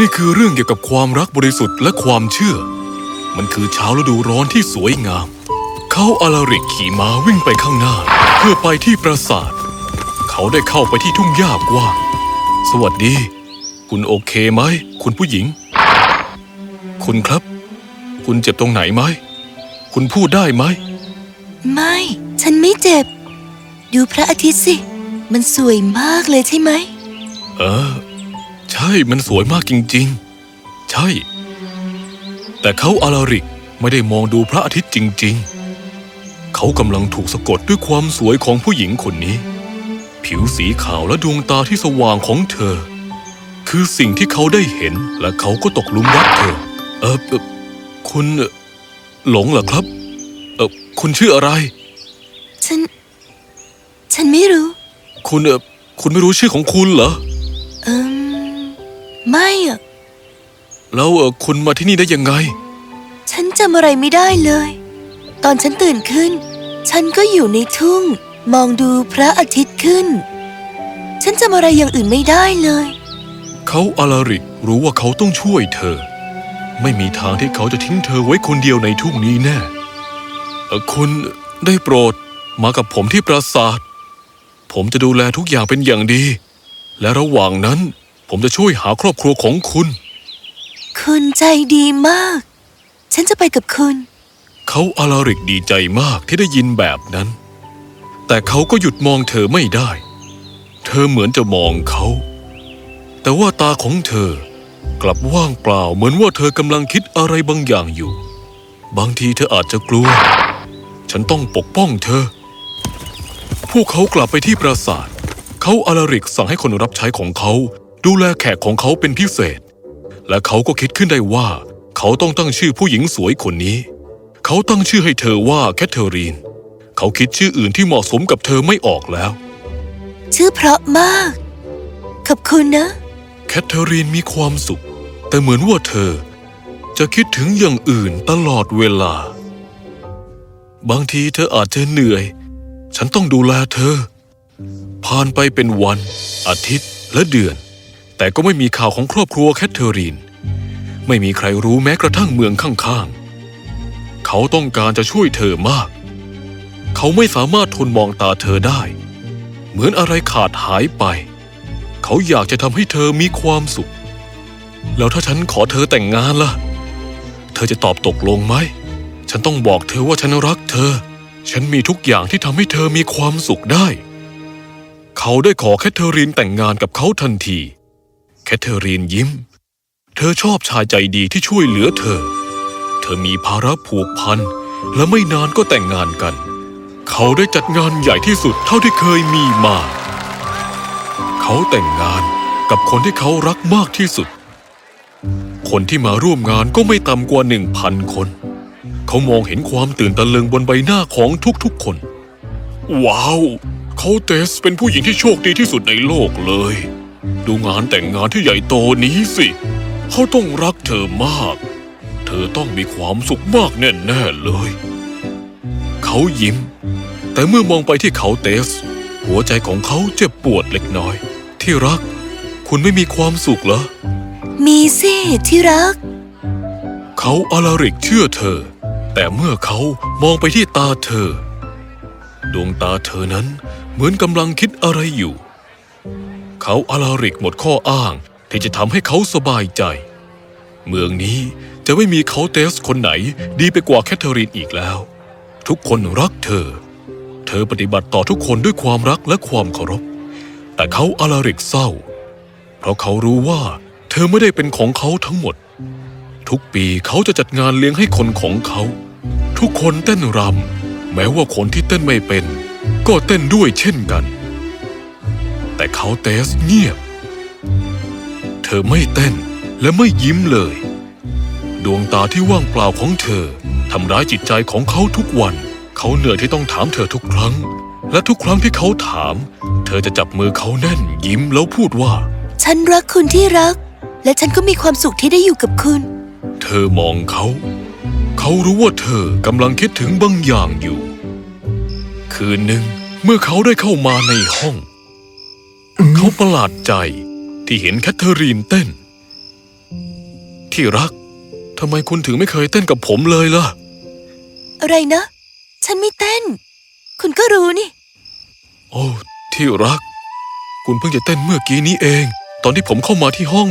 นี่คือเรื่องเกี่ยวกับความรักบริสุทธิ์และความเชื่อ มันคือเช้าฤดูร้อนที่สวยงาม เขาอาลาริกขี่ม้าวิ่งไปข้างหน้า เพื่อไปที่ปราสาท เขาได้เข้าไปที่ทุ่งหญ้ากว้าง สวัสดี คุณโอเคไหม คุณผู้หญิง คุณครับ คุณเจ็บตรงไหนไหม คุณพูดได้ไหม ไม่ ฉันไม่เจ็บ ดูพระอาทิตย์สิ มันสวยมากเลยใช่ไหม เออ ใช่มันสวยมากจริง ๆ ใช่ แต่เขาอาลาริกไม่ได้มองดูพระอาทิตย์จริง ๆ เขากำลังถูกสะกดด้วยความสวยของผู้หญิงคนนี้ ผิวสีขาวและดวงตาที่สว่างของเธอ คือสิ่งที่เขาได้เห็นและเขาก็ตกหลุมรักเธอ เออเอ่อคุณเอ่อหลงเหรอครับ เออคุณชื่ออะไร ฉัน ฉันไม่รู้ คุณเออคุณไม่รู้ชื่อของคุณเหรอ เอิม ไม่อะแล้วเออคุณมาที่นี่ได้ยังไง ฉันจำอะไรไม่ได้เลย ตอนฉันตื่นขึ้น ฉันก็อยู่ในทุ่ง มองดูพระอาทิตย์ขึ้น ฉันจำอะไรอย่างอื่นไม่ได้เลย เขาอาลาริกรู้ว่าเขาต้องช่วยเธอ ไม่มีทางที่เขาจะทิ้งเธอไว้คนเดียวในทุ่งนี้แน่เอ่อคุณได้โปรดมากับผมที่ปราสาท ผมจะดูแลทุกอย่างเป็นอย่างดี และระหว่างนั้น ผมจะช่วยหาครอบครัวของคุณ คุณใจดีมาก ฉันจะไปกับคุณ เขาอาลาริกดีใจมากที่ได้ยินแบบนั้น แต่เขาก็หยุดมองเธอไม่ได้ เธอเหมือนจะมองเขา แต่ว่าตาของเธอกลับว่างเปล่าเหมือนว่าเธอกำลังคิดอะไรบางอย่างอยู่ บางทีเธออาจจะกลัว ฉันต้องปกป้องเธอ พวกเขากลับไปที่ปราสาท เขาอาลาริกสั่งให้คนรับใช้ของเขา ดูแลแขกของเขาเป็นพิเศษ และเขาก็คิดขึ้นได้ว่า เขาต้องตั้งชื่อผู้หญิงสวยคนนี้ เขาตั้งชื่อให้เธอว่าแคทเธอรีน เขาคิดชื่ออื่นที่เหมาะสมกับเธอไม่ออกแล้ว ชื่อเพราะมาก ขอบคุณนะ แคทเธอรีนมีความสุข แต่เหมือนว่าเธอ จะคิดถึงอย่างอื่นตลอดเวลา บางทีเธออาจจะเหนื่อย ฉันต้องดูแลเธอ ผ่านไปเป็นวัน อาทิตย์และเดือน แต่ก็ไม่มีข่าวของครอบครัวแคทเธอรีน ไม่มีใครรู้แม้กระทั่งเมืองข้างๆ เขาต้องการจะช่วยเธอมาก เขาไม่สามารถทนมองตาเธอได้ เหมือนอะไรขาดหายไป เขาอยากจะทำให้เธอมีความสุข แล้วถ้าฉันขอเธอแต่งงานล่ะ เธอจะตอบตกลงไหม ฉันต้องบอกเธอว่าฉันรักเธอ ฉันมีทุกอย่างที่ทำให้เธอมีความสุขได้ เขาได้ขอแคทเธอรีนแต่งงานกับเขาทันที ทเธอรีนยิ้ม เธอชอบชายใจดีที่ช่วยเหลือเธอ เธอมีภาระผูกพัน และไม่นานก็แต่งงานกัน เขาได้จัดงานใหญ่ที่สุดเท่าที่เคยมีมา เขาแต่งงานกับคนที่เขารักมากที่สุด คนที่มาร่วมงานก็ไม่ต่ำกว่าหนึ่งพันคน เขามองเห็นความตื่นตะลึงบนใบหน้าของทุกๆคน ว้าว เขาเตสเป็นผู้หญิงที่โชคดีที่สุดในโลกเลย ดูงานแต่งงานที่ใหญ่โตนี้สิ เขาต้องรักเธอมาก เธอต้องมีความสุขมากแน่ๆเลย เขายิ้ม แต่เมื่อมองไปที่เขาเตส หัวใจของเขาเจ็บปวดเล็กน้อย ที่รัก คุณไม่มีความสุขเหรอ มีสิที่รัก เขาอาลาริกเชื่อเธอ แต่เมื่อเขามองไปที่ตาเธอ ดวงตาเธอนั้นเหมือนกำลังคิดอะไรอยู่ เขาอาลาริกหมดข้ออ้างที่จะทำให้เขาสบายใจ เมืองนี้จะไม่มีเขาเตสคนไหนดีไปกว่าแคทเธอรีนอีกแล้ว ทุกคนรักเธอ เธอปฏิบัติต่อทุกคนด้วยความรักและความเคารพ แต่เขาอาลาริกเศร้า เพราะเขารู้ว่าเธอไม่ได้เป็นของเขาทั้งหมด ทุกปีเขาจะจัดงานเลี้ยงให้คนของเขา ทุกคนเต้นรำแม้ว่าคนที่เต้นไม่เป็น ก็เต้นด้วยเช่นกัน แต่เขาเตสเงียบ เธอไม่เต้นและไม่ยิ้มเลย ดวงตาที่ว่างเปล่าของเธอทำร้ายจิตใจของเขาทุกวัน เขาเหนื่อยที่ต้องถามเธอทุกครั้ง และทุกครั้งที่เขาถาม เธอจะจับมือเขาแน่นยิ้มแล้วพูดว่า ฉันรักคุณที่รัก และฉันก็มีความสุขที่ได้อยู่กับคุณ เธอมองเขา เขารู้ว่าเธอกำลังคิดถึงบางอย่างอยู่ คืนหนึ่งเมื่อเขาได้เข้ามาในห้อง เขาประหลาดใจที่เห็นแคทเธอรีนเต้น ที่รักทำไมคุณถึงไม่เคยเต้นกับผมเลยล่ะ อะไรนะ ฉันไม่เต้น คุณก็รู้นี่ โอ้ที่รัก คุณเพิ่งจะเต้นเมื่อกี้นี้เอง ตอนที่ผมเข้ามาที่ห้อง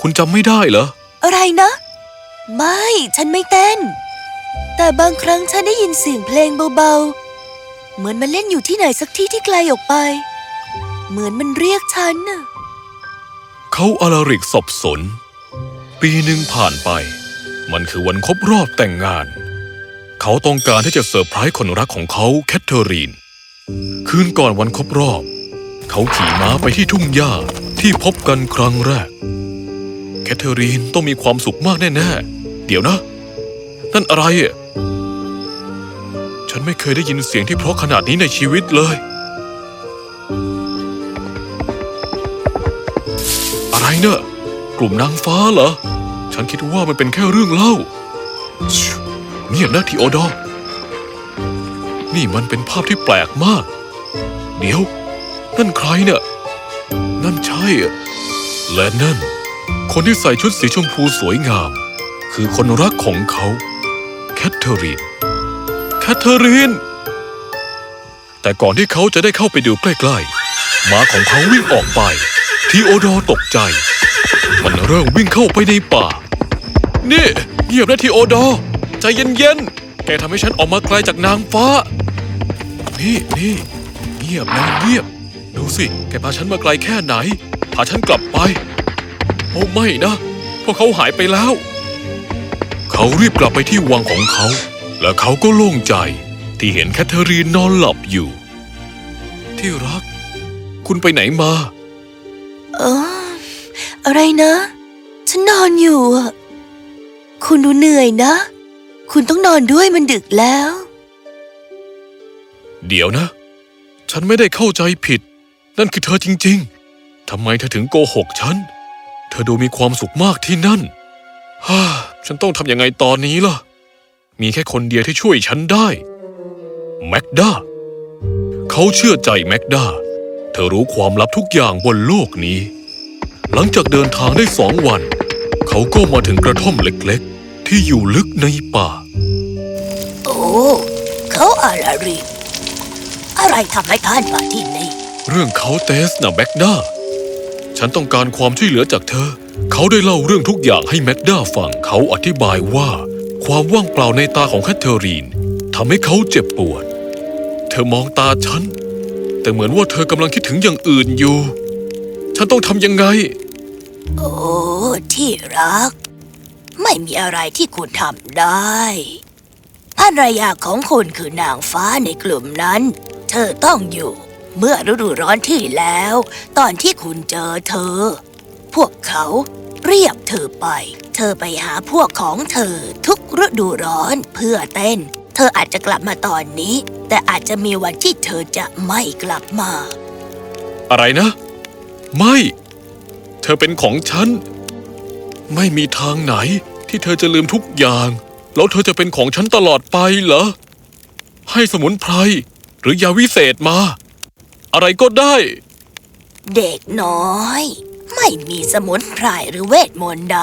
คุณจำไม่ได้เหรอ อะไรนะ ไม่ฉันไม่เต้น แต่บางครั้งฉันได้ยินเสียงเพลงเบาๆ เหมือนมันเล่นอยู่ที่ไหนสักที่ที่ไกลออกไป เหมือนมันเรียกฉันน่ะเขาอาราริกสับสน ปีหนึ่งผ่านไป มันคือวันครบรอบแต่งงาน เขาต้องการที่จะเซอร์ไพรส์คนรักของเขาแคทเธอรีน คืนก่อนวันครบรอบ เขาขี่ม้าไปที่ทุ่งหญ้าที่พบกันครั้งแรก แคทเธอรีนต้องมีความสุขมากแน่ๆ เดี๋ยวนะ นั่นอะไรอะฉันไม่เคยได้ยินเสียงที่เพราะขนาดนี้ในชีวิตเลย อะไรเนอะกลุ่มนางฟ้าเหรอ ฉันคิดว่ามันเป็นแค่เรื่องเล่าเงียนะทีโอดอนี่มันเป็นภาพที่แปลกมาก เดี๋ยว นั่นใครเนะ่ะนั่นใช่และนั่น คนที่ใส่ชุดสีชมพูสวยงาม คือคนรักของเขา แคทเธอรีน แคทเธอรีน แต่ก่อนที่เขาจะได้เข้าไปดูใกล้ๆหมาของเขาวิ่งออกไป ทีโอดอตกใจ มันเริ่มวิ่งเข้าไปในป่า นี่เงียบนะทีโอดอ ใจเย็นๆ แกทำให้ฉันออกมาไกลจากนางฟ้า นี่นี่เงียบนะเงียบ ดูสิ แกพาฉันมาไกลแค่ไหน พาฉันกลับไปโอ้ไม่นะ พวกเขาหายไปแล้ว เขารีบกลับไปที่วังของเขา และเขาก็โล่งใจที่เห็นแคทเธอรีนนอนหลับอยู่ ที่รัก คุณไปไหนมา เอออะไรนะ ฉันนอนอยู่อะคุณดูเหนื่อยนะ คุณต้องนอนด้วยมันดึกแล้ว เดี๋ยวนะ ฉันไม่ได้เข้าใจผิด นั่นคือเธอจริง ๆทำไมเธอถึงโกหกฉัน เธอดูมีความสุขมากที่นั่นฮ่าฉันต้องทำยังไงตอนนี้ล่ะ มีแค่คนเดียวที่ช่วยฉันได้ แม็กดา เขาเชื่อใจแม็กดา ธอรู้ความลับทุกอย่างบนโลกนี้ หลังจากเดินทางได้สองวัน เขาก็มาถึงกระท่อมเล็กๆ ที่อยู่ลึกในป่า โอ้ เขาอะไรรีอะไรทำให้ท่านมาที่นี่ เรื่องเขาเตสนะแม็กด้าฉันต้องการความช่วยเหลือจากเธอ เขาได้เล่าเรื่องทุกอย่างให้แม็กด้าฟัง เขาอธิบายว่า ความว่างเปล่าในตาของแคทเธอรีนทำให้เขาเจ็บปวด เธอมองตาฉัน แต่เหมือนว่าเธอกำลังคิดถึงอย่างอื่นอยู่ ฉันต้องทำยังไง โอ้ ที่รัก ไม่มีอะไรที่คุณทำได้ภรรยาของคุณคือนางฟ้าในกลุ่มนั้น เธอต้องอยู่ เมื่อฤดูร้อนที่แล้ว ตอนที่คุณเจอเธอ พวกเขาเรียกเธอไป เธอไปหาพวกของเธอทุกฤดูร้อนเพื่อเต้น เธออาจจะกลับมาตอนนี้ แต่อาจจะมีวันที่เธอจะไม่กลับมา อะไรนะ ไม่ เธอเป็นของฉัน ไม่มีทางไหนที่เธอจะลืมทุกอย่าง แล้วเธอจะเป็นของฉันตลอดไปเหรอ ให้สมุนไพรหรือยาวิเศษมา อะไรก็ได้ เด็กน้อย ไม่มีสมุนไพรหรือเวทมนต์ใด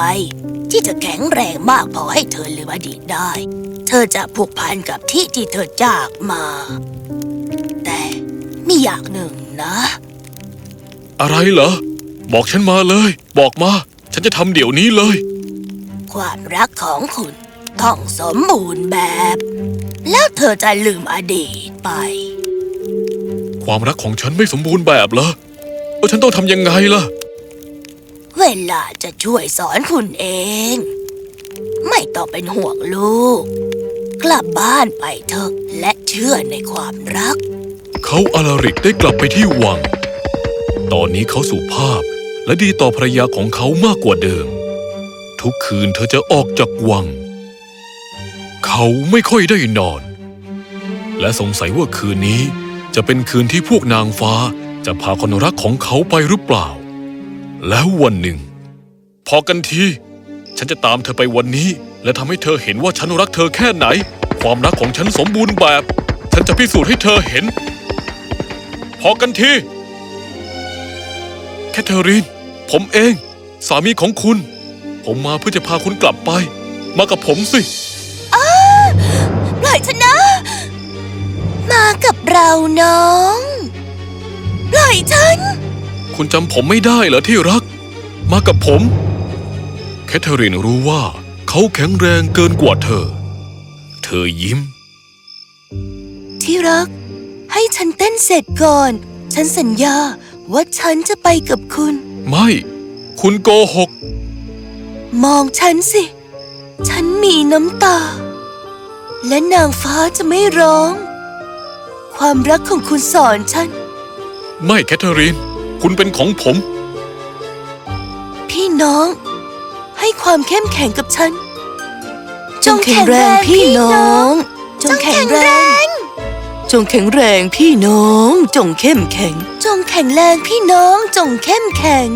ที่จะแข็งแรงมากพอให้เธอลืมอดีตได้ เธอจะผูกพันกับที่ที่เธอจากมา แต่มีอย่างหนึ่งนะ อะไรเหรอ บอกฉันมาเลย บอกมา ฉันจะทำเดี๋ยวนี้เลย ความรักของคุณต้องสมบูรณ์แบบ แล้วเธอจะลืมอดีตไป ความรักของฉันไม่สมบูรณ์แบบเหรอแล้วฉันต้องทำยังไงล่ะ เวลาจะช่วยสอนคุณเอง ไม่ต้องเป็นห่วงลูก กลับบ้านไปเถอะและเชื่อในความรัก เขาอาราริกได้กลับไปที่วัง ตอนนี้เขาสุภาพและดีต่อภรรยาของเขามากกว่าเดิม ทุกคืนเธอจะออกจากวัง เขาไม่ค่อยได้นอน และสงสัยว่าคืนนี้จะเป็นคืนที่พวกนางฟ้าจะพาคนรักของเขาไปหรือเปล่า แล้ววันหนึ่ง พอกันที ฉันจะตามเธอไปวันนี้ และทำให้เธอเห็นว่าฉันรักเธอแค่ไหน ความรักของฉันสมบูรณ์แบบ ฉันจะพิสูจน์ให้เธอเห็น พอกันทีแคทเธอรีน ผมเอง สามีของคุณ ผมมาเพื่อจะพาคุณกลับไป มากับผมสิปล่อยฉันนะ มากับเราน้องปล่อยฉัน คุณจำผมไม่ได้เหรอที่รัก มากับผม แคทเธอรีนรู้ว่า เขาแข็งแรงเกินกว่าเธอ เธอยิ้ม ที่รัก ให้ฉันเต้นเสร็จก่อน ฉันสัญญาว่าฉันจะไปกับคุณ ไม่ คุณโกหก มองฉันสิ ฉันมีน้ำตา และนางฟ้าจะไม่ร้อง ความรักของคุณสอนฉัน ไม่แคทเธอรีน คุณเป็นของผม พี่น้อง ให้ความเข้มแข็งกับฉัน จงแข็งแรงพี่น้อง จงแข็งแรง จงแข็งแรงพี่น้อง จงเข้มแข็ง จงแข็งแรงพี่น้อง จงเข้มแข็ง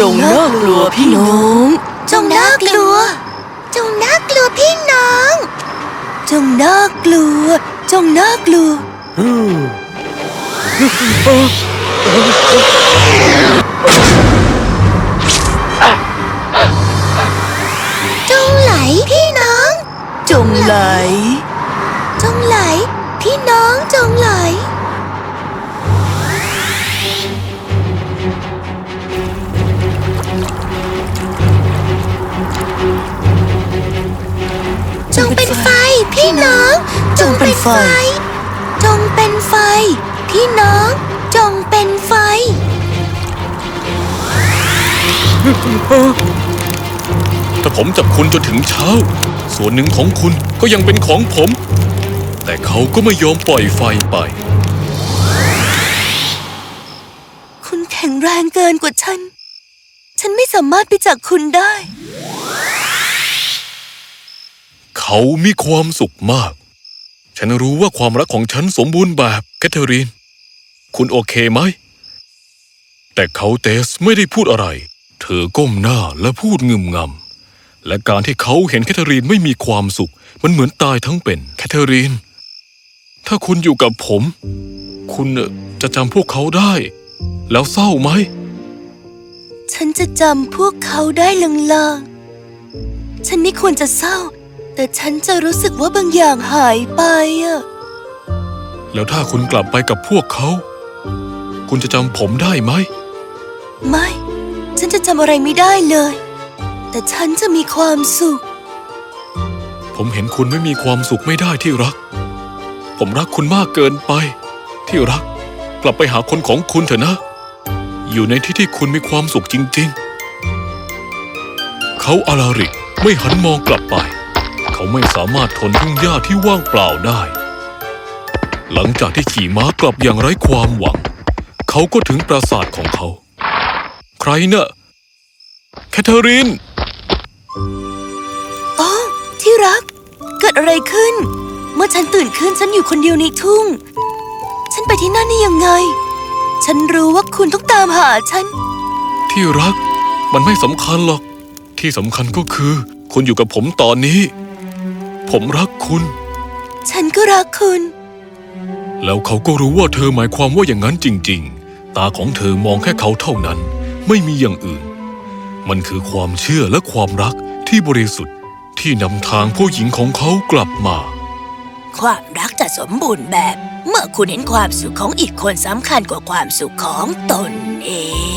จงน่ากลัวพี่น้อง จงน่ากลัว จงน่ากลัวพี่น้อง จ งน่ากลัว จงน่ากลัวจงไหลพี่น้อง จงไหล จงไหล พี่น้องจงไหล พี่น้อง จงเป็นไฟ จงเป็นไฟ พี่น้อง จงเป็นไฟ ถ้าผมจับคุณจนถึงเช้า ส่วนหนึ่งของคุณก็ยังเป็นของผม แต่เขาก็ไม่ยอมปล่อยไฟไป คุณแข็งแรงเกินกว่าฉัน ฉันไม่สามารถไปจากคุณได้ เขามีความสุขมาก ฉันรู้ว่าความรักของฉันสมบูรณ์แบบแคทเธอรีน คุณโอเคไหม แต่เขาเตสไม่ได้พูดอะไร เธอก้มหน้าและพูดงึมงำ และการที่เขาเห็นแคทเธอรีนไม่มีความสุข มันเหมือนตายทั้งเป็น แคทเธอรีน ถ้าคุณอยู่กับผม คุณจะจำพวกเขาได้ แล้วเศร้าไหม ฉันจะจำพวกเขาได้ลางๆฉันไม่ควรจะเศร้า แต่ฉันจะรู้สึกว่าบางอย่างหายไปอะแล้วถ้าคุณกลับไปกับพวกเขา คุณจะจำผมได้ไหม ไม่ ฉันจะจำอะไรไม่ได้เลย แต่ฉันจะมีความสุข ผมเห็นคุณไม่มีความสุขไม่ได้ที่รัก ผมรักคุณมากเกินไป ที่รัก กลับไปหาคนของคุณเถอะนะ อยู่ในที่ที่คุณมีความสุขจริง ๆ เขาอาลาริกไม่หันมองกลับไป เขาไม่สามารถทนทุ่งหญ้าที่ว่างเปล่าได้ หลังจากที่ขี่ม้ากลับอย่างไร้ความหวัง เขาก็ถึงปราสาทของเขา ใครเนะ่ะแคทเธอรีนอ๋อที่รัก เกิดอะไรขึ้น เมื่อฉันตื่นขึ้นฉันอยู่คนเดียวในทุ่ง ฉันไปที่นั่นได้ยังไง ฉันรู้ว่าคุณต้องตามหาฉัน ที่รัก มันไม่สำคัญหรอก ที่สำคัญก็คือ คุณอยู่กับผมตอนนี้ ผมรักคุณ ฉันก็รักคุณ แล้วเขาก็รู้ว่าเธอหมายความว่าอย่างนั้นจริง ๆ ตาของเธอมองแค่เขาเท่านั้น ไม่มีอย่างอื่น มันคือความเชื่อและความรักที่บริสุทธิ์ที่นำทางผู้หญิงของเขากลับมา ความรักจะสมบูรณ์แบบ เมื่อคุณเห็นความสุขของอีกคนสำคัญกว่าความสุขของตนเอง